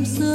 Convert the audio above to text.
I'm so